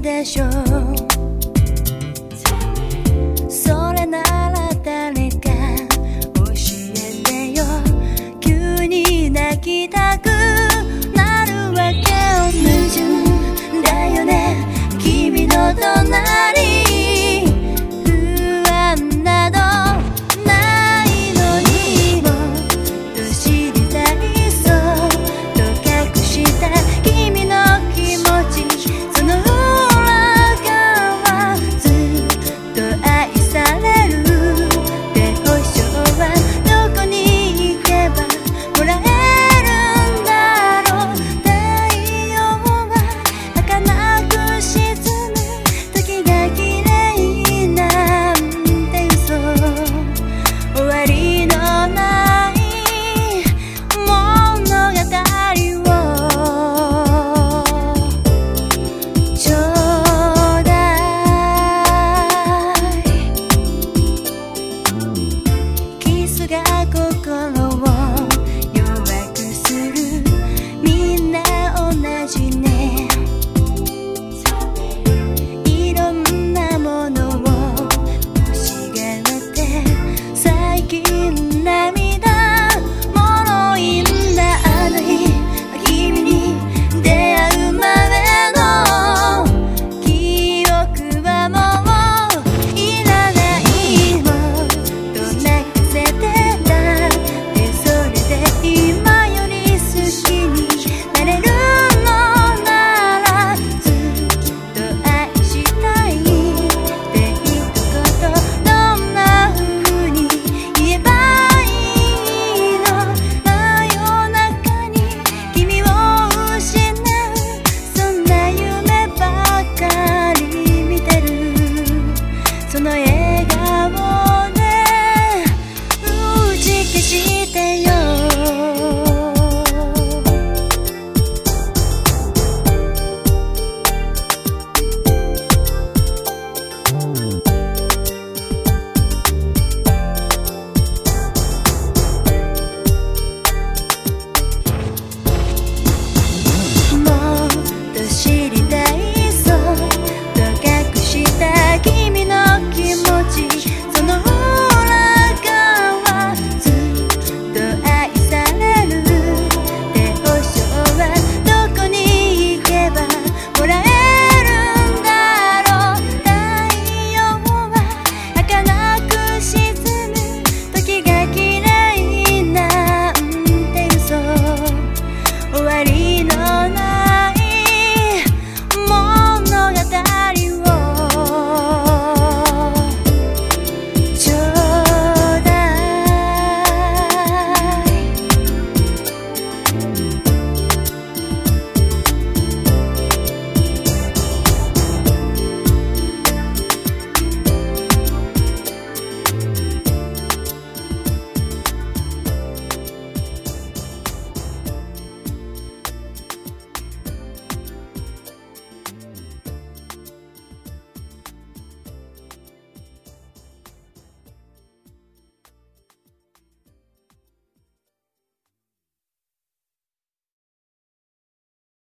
でしょう